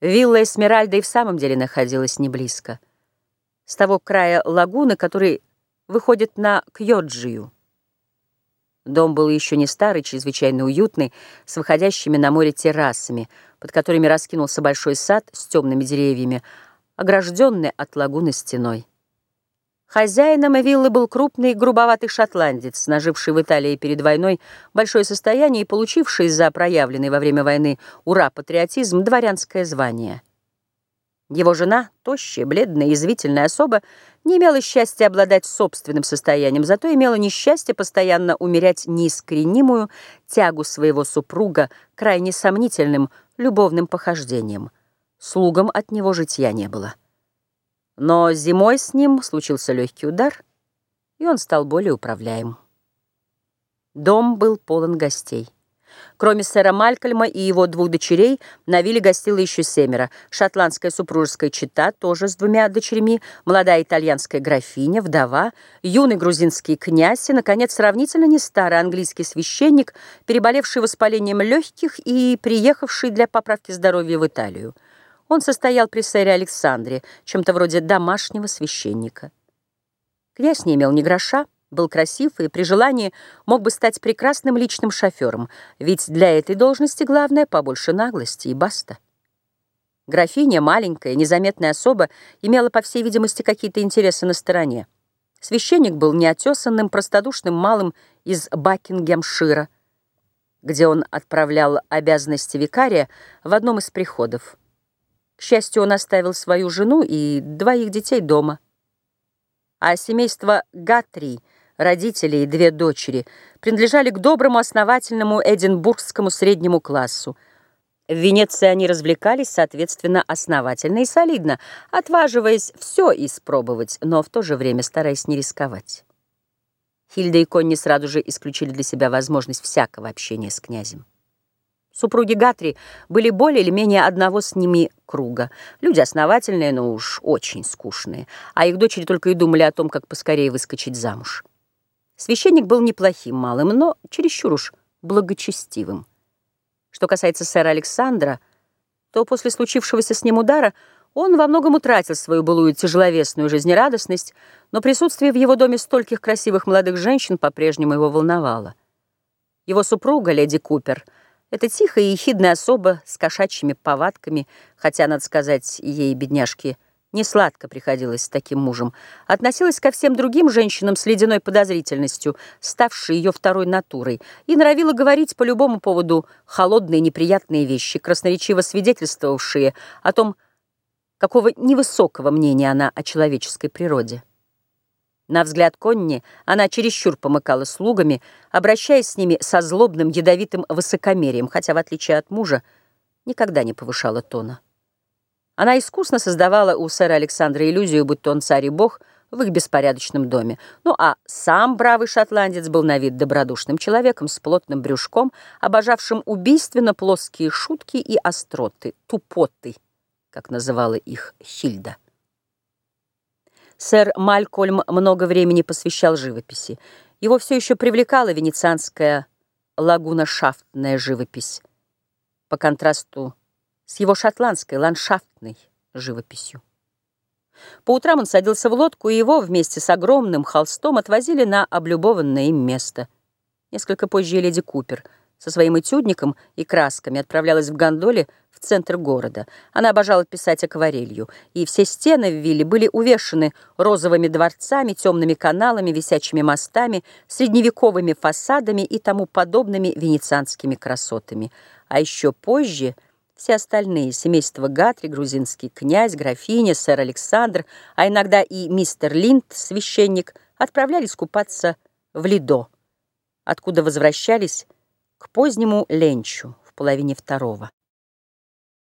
Вилла Эсмеральда и в самом деле находилась не близко. С того края лагуны, который выходит на Кьоджию. Дом был еще не старый, чрезвычайно уютный, с выходящими на море террасами, под которыми раскинулся большой сад с темными деревьями, огражденный от лагуны стеной. Хозяином виллы был крупный грубоватый шотландец, наживший в Италии перед войной большое состояние и получивший за проявленный во время войны ура-патриотизм дворянское звание. Его жена, тощая, бледная, язвительная особа, не имела счастья обладать собственным состоянием, зато имела несчастье постоянно умерять неискоренимую тягу своего супруга крайне сомнительным любовным похождением. Слугам от него житья не было. Но зимой с ним случился легкий удар, и он стал более управляем. Дом был полон гостей. Кроме сэра Малькольма и его двух дочерей, на вилле гостило еще семеро. Шотландская супружеская чета, тоже с двумя дочерьми, молодая итальянская графиня, вдова, юный грузинский князь и, наконец, сравнительно не старый английский священник, переболевший воспалением легких и приехавший для поправки здоровья в Италию. Он состоял при сэре Александре, чем-то вроде домашнего священника. Князь не имел ни гроша, был красив и при желании мог бы стать прекрасным личным шофером, ведь для этой должности главное побольше наглости и баста. Графиня, маленькая, незаметная особа, имела, по всей видимости, какие-то интересы на стороне. Священник был неотесанным, простодушным малым из Бакингемшира, где он отправлял обязанности викария в одном из приходов. К счастью, он оставил свою жену и двоих детей дома. А семейство Гатри, родители и две дочери, принадлежали к доброму, основательному эдинбургскому среднему классу. В Венеции они развлекались, соответственно, основательно и солидно, отваживаясь все испробовать, но в то же время стараясь не рисковать. Хильда и Конни сразу же исключили для себя возможность всякого общения с князем. Супруги Гатри были более или менее одного с ними круга. Люди основательные, но уж очень скучные. А их дочери только и думали о том, как поскорее выскочить замуж. Священник был неплохим малым, но чересчур уж благочестивым. Что касается сэра Александра, то после случившегося с ним удара он во многом утратил свою былую тяжеловесную жизнерадостность, но присутствие в его доме стольких красивых молодых женщин по-прежнему его волновало. Его супруга, леди Купер, — это тихая и ехидная особа с кошачьими повадками, хотя, надо сказать, ей, бедняжке, не сладко приходилось с таким мужем, относилась ко всем другим женщинам с ледяной подозрительностью, ставшей ее второй натурой, и норовила говорить по любому поводу холодные неприятные вещи, красноречиво свидетельствовавшие о том, какого невысокого мнения она о человеческой природе. На взгляд Конни она чересчур помыкала слугами, обращаясь с ними со злобным ядовитым высокомерием, хотя, в отличие от мужа, никогда не повышала тона. Она искусно создавала у сэра Александра иллюзию, будто он царь и бог в их беспорядочном доме. Ну а сам бравый шотландец был на вид добродушным человеком с плотным брюшком, обожавшим убийственно плоские шутки и остроты, тупоты, как называла их Хильда. Сэр Малькольм много времени посвящал живописи. Его все еще привлекала венецианская лагуношафтная живопись по контрасту с его шотландской ландшафтной живописью. По утрам он садился в лодку, и его вместе с огромным холстом отвозили на облюбованное им место. Несколько позже леди Купер — со своим этюдником и красками отправлялась в гондоле в центр города. Она обожала писать акварелью, и все стены в вилле были увешаны розовыми дворцами, темными каналами, висячими мостами, средневековыми фасадами и тому подобными венецианскими красотами. А еще позже все остальные, семейство Гатри, грузинский князь, графиня, сэр Александр, а иногда и мистер Линд, священник, отправлялись купаться в Лидо, откуда возвращались к позднему ленчу в половине второго.